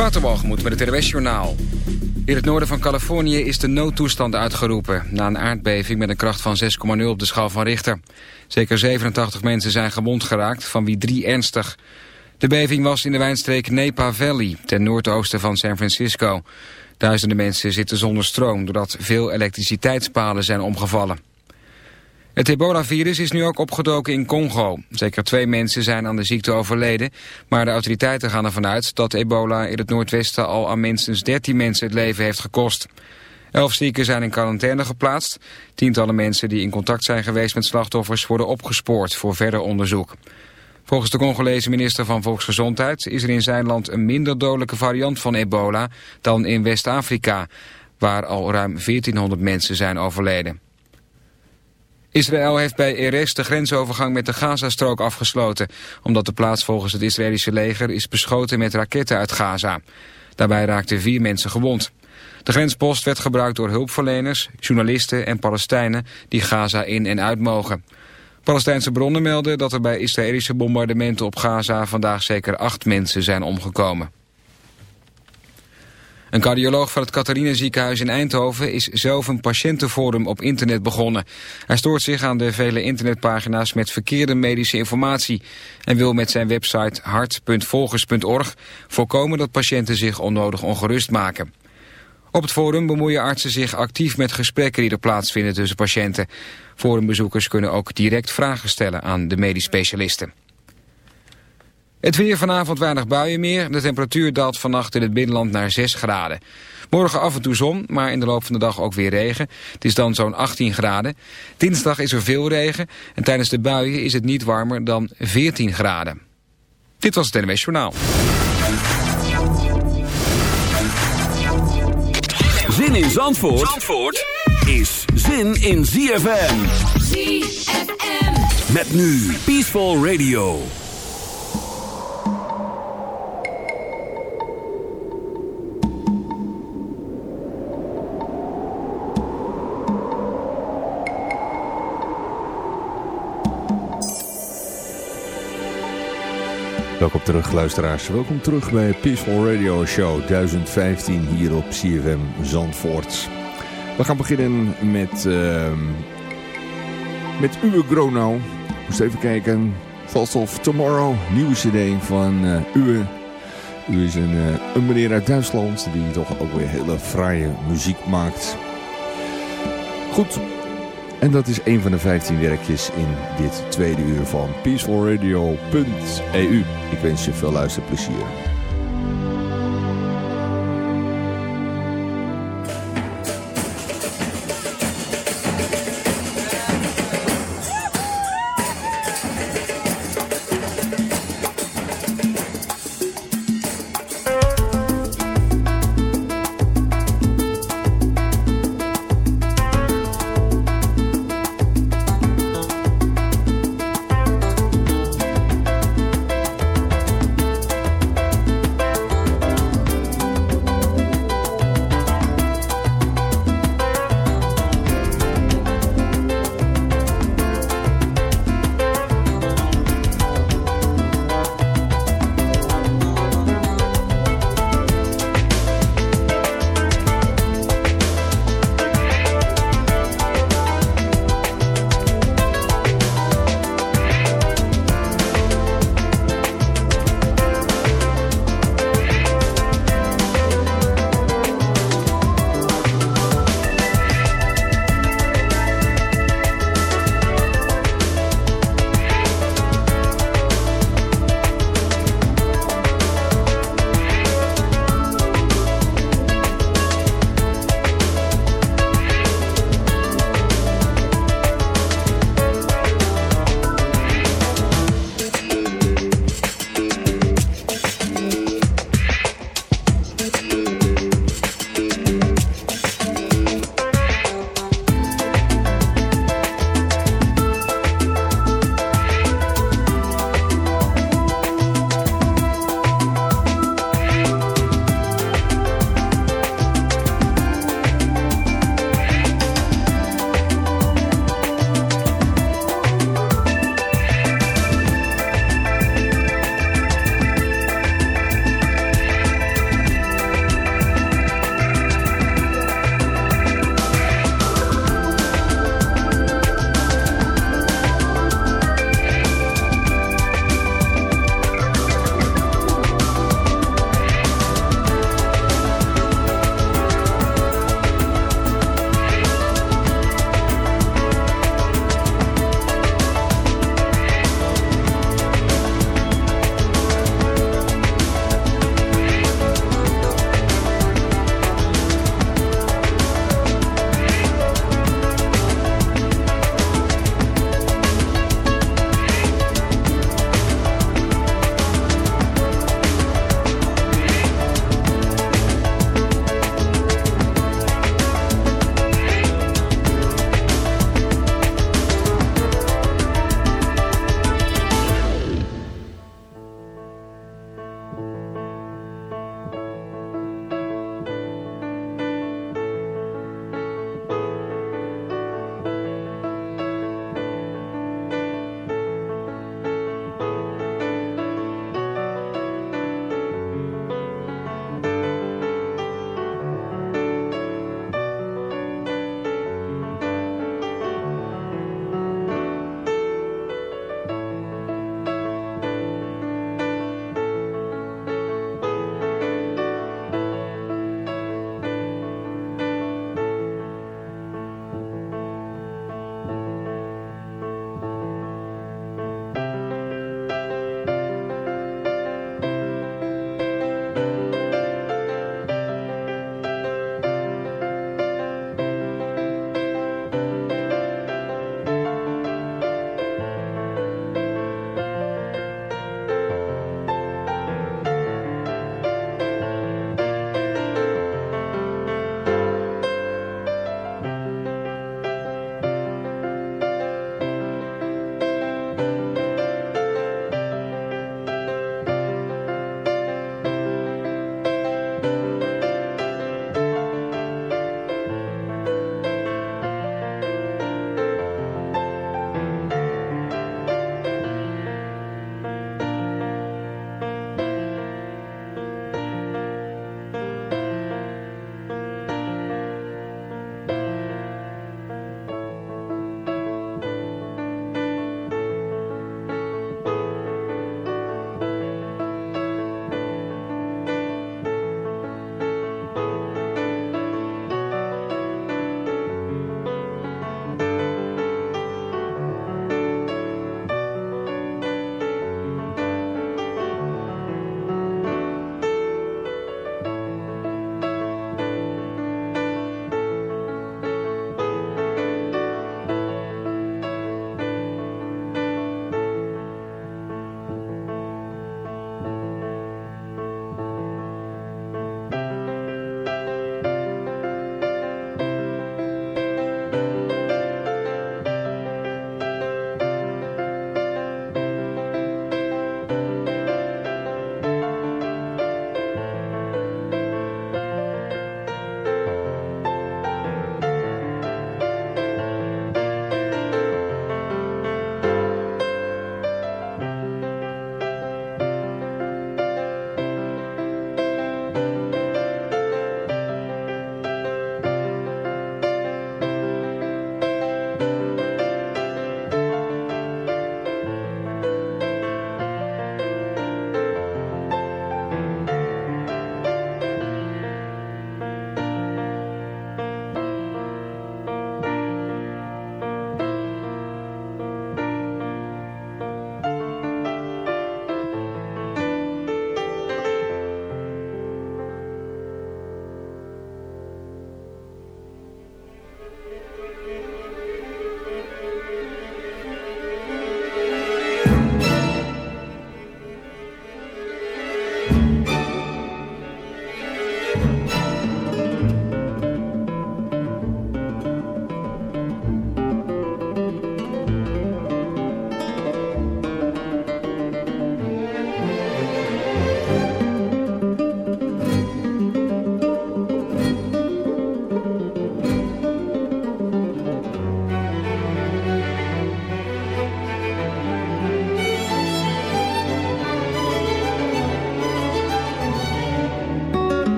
Waterwalgemoed met het RWS Journaal. In het noorden van Californië is de noodtoestand uitgeroepen... na een aardbeving met een kracht van 6,0 op de schaal van Richter. Zeker 87 mensen zijn gewond geraakt, van wie drie ernstig. De beving was in de wijnstreek Napa Valley, ten noordoosten van San Francisco. Duizenden mensen zitten zonder stroom... doordat veel elektriciteitspalen zijn omgevallen. Het ebola-virus is nu ook opgedoken in Congo. Zeker twee mensen zijn aan de ziekte overleden, maar de autoriteiten gaan ervan uit dat ebola in het noordwesten al aan minstens 13 mensen het leven heeft gekost. Elf zieken zijn in quarantaine geplaatst. Tientallen mensen die in contact zijn geweest met slachtoffers worden opgespoord voor verder onderzoek. Volgens de Congolese minister van Volksgezondheid is er in zijn land een minder dodelijke variant van ebola dan in West-Afrika, waar al ruim 1400 mensen zijn overleden. Israël heeft bij Erez de grensovergang met de Gazastrook afgesloten... omdat de plaats volgens het Israëlische leger is beschoten met raketten uit Gaza. Daarbij raakten vier mensen gewond. De grenspost werd gebruikt door hulpverleners, journalisten en Palestijnen... die Gaza in en uit mogen. Palestijnse bronnen melden dat er bij Israëlische bombardementen op Gaza... vandaag zeker acht mensen zijn omgekomen. Een cardioloog van het Catharina ziekenhuis in Eindhoven is zelf een patiëntenforum op internet begonnen. Hij stoort zich aan de vele internetpagina's met verkeerde medische informatie en wil met zijn website hart.volgers.org voorkomen dat patiënten zich onnodig ongerust maken. Op het forum bemoeien artsen zich actief met gesprekken die er plaatsvinden tussen patiënten. Forumbezoekers kunnen ook direct vragen stellen aan de medisch specialisten. Het weer vanavond weinig buien meer. De temperatuur daalt vannacht in het binnenland naar 6 graden. Morgen af en toe zon, maar in de loop van de dag ook weer regen. Het is dan zo'n 18 graden. Dinsdag is er veel regen en tijdens de buien is het niet warmer dan 14 graden. Dit was het NWS Journaal. Zin in Zandvoort, Zandvoort is zin in ZFM. ZFM. Met nu Peaceful Radio. Welkom terug luisteraars. Welkom terug bij Peaceful Radio Show 1015 hier op CFM Zandvoort. We gaan beginnen met, uh, met Uwe Gronau. Moest even kijken. Fast of Tomorrow, nieuwe cd van uh, Uwe. Uwe is een, uh, een meneer uit Duitsland die toch ook weer hele fraaie muziek maakt. Goed, en dat is een van de 15 werkjes in dit tweede uur van peacefulradio.eu. Ik wens je veel luisterplezier.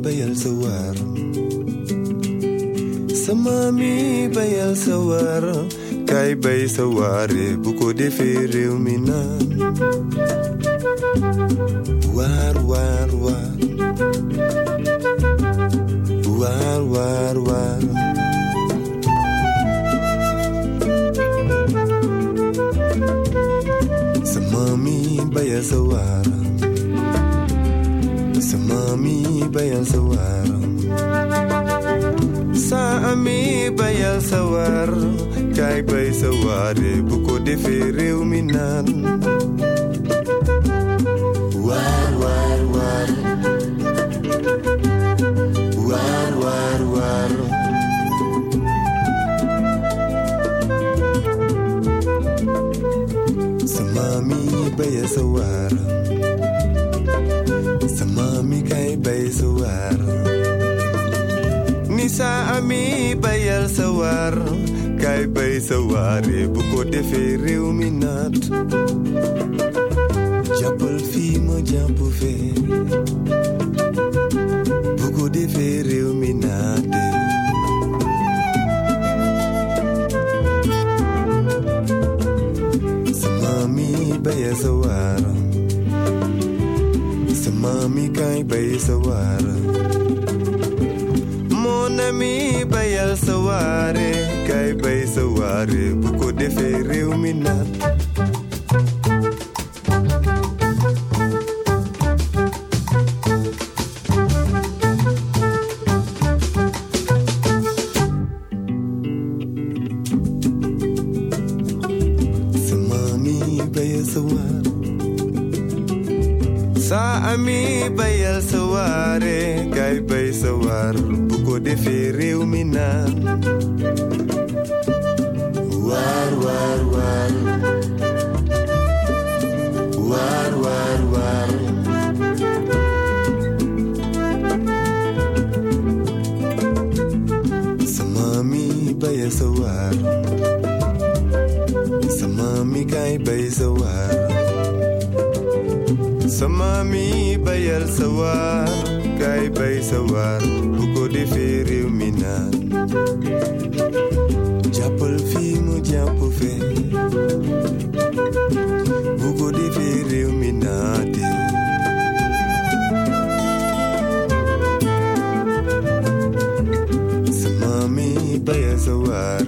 Bayal sawar. Samami bayal sawar. Kay bay saware buko defee réew mi naan Waar waar waar bayal sawar Samami bayal sawar Sa ami bayal sawar Kay bay saware buko defee réew mi naan Waar waar waar Waar waar waar Samami bayal sawar Samami kay bay sawar Nisa ami bayal sawar Kay bay saware bu ko defee réew mi naat jàppal fii ma jàpp fee bu ko defee réew mi naate sama mi bayal sawar. sama mi kay bay sawar mon ami bayal saware kay bay saware bu ko defee réew mi sa ami bayal saware kay bay sawar bu ko defee réew mi naan waar waar waar waar waar waar sama mi bayal sawar. Sama mi kay bay sawar sama mi bayal sawar kay bay sawar bu ko defee réew mi naan jàppal fii mu jàpp fee bu ko defee réew mi naate sama bayal sawar.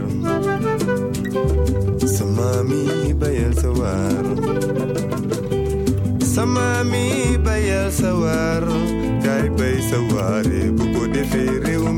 Sama mi bayal sawar mi bayal sawar kay bay saware bu ko defee réew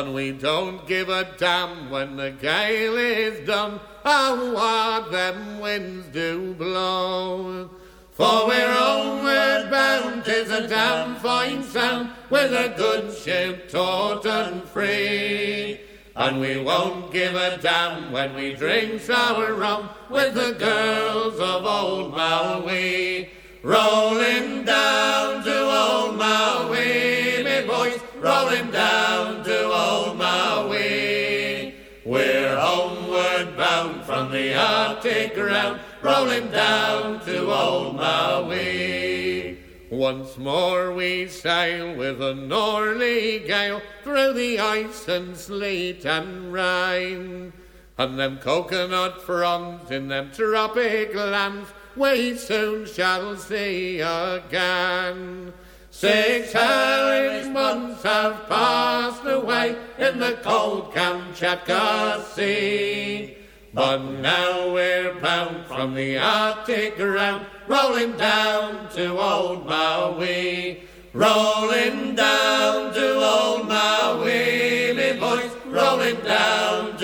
And we don't give a damn when the gale is done, how what them winds do blow. For we're homeward bound, tis a damn fine sound, with a good ship taut and free. And we won't give a damn when we drink our rum with the girls of old Maui. Rolling down to old Maui, rolling down to old Maui. We're homeward bound from the Arctic ground, rolling down to old Maui. Once more we sail with a northerly gale through the ice and sleet and rain. And them coconut fronds in them tropic lands we soon shall see again. Six months have passed away in the cold Kamchatka Sea. But now we're bound from the Arctic ground, rolling down to old Maui. Rolling down to old Maui, me boys, rolling down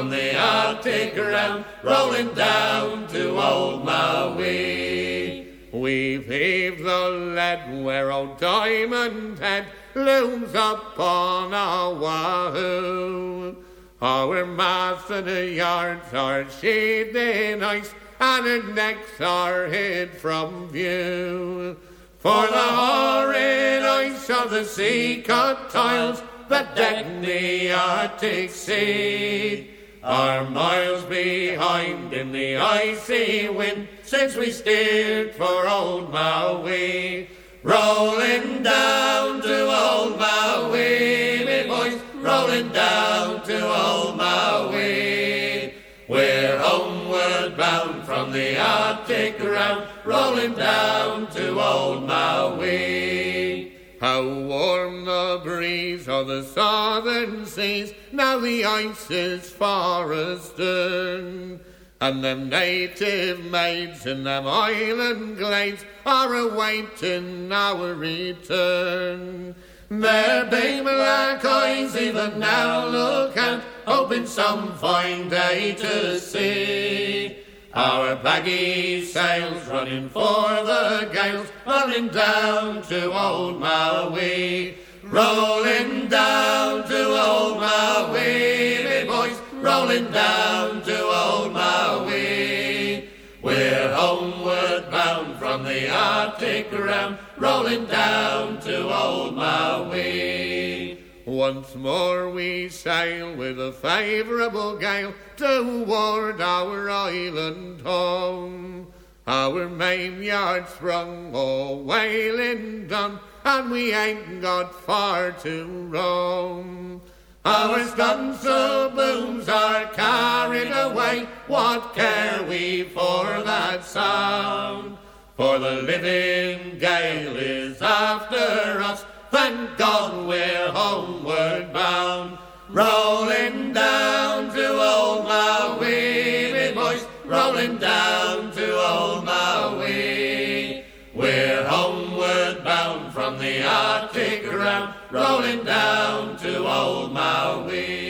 from the Arctic ground, rolling down to old Maui. We've heaved the lead where old Diamond Head looms upon our wahoo. Our masts and yards are sheathed in ice, and our necks are hid from view. For the horrid ice of the sea cut tiles that deck the Arctic Sea are miles behind in the icy wind since we steered for old Maui. Rolling down to old Maui, me boys, rolling down to old Maui. We're homeward bound from the Arctic ground, rolling down to old Maui. How warm the breeze of the southern seas, now the ice is far astern. And them native maids in them island glades are awaiting our return. Their big black eyes even now look out, hoping some fine day to see. Our baggy sails running for the gales, running down to old Maui. Rolling down to old Maui, me boys, rolling down to old Maui. We're homeward bound from the Arctic ground, rolling down to old Maui. Once more we sail with a favourable gale toward our island home. Our main yard sprung, all whaling done, and we ain't got far to roam. Our stunsail booms are carried away, what care we for that sound? For the living gale is after us, thank God we're homeward bound. Rolling down to old Maui, boys, rolling down to old Maui. We're homeward bound from the Arctic ground, rolling down to old Maui.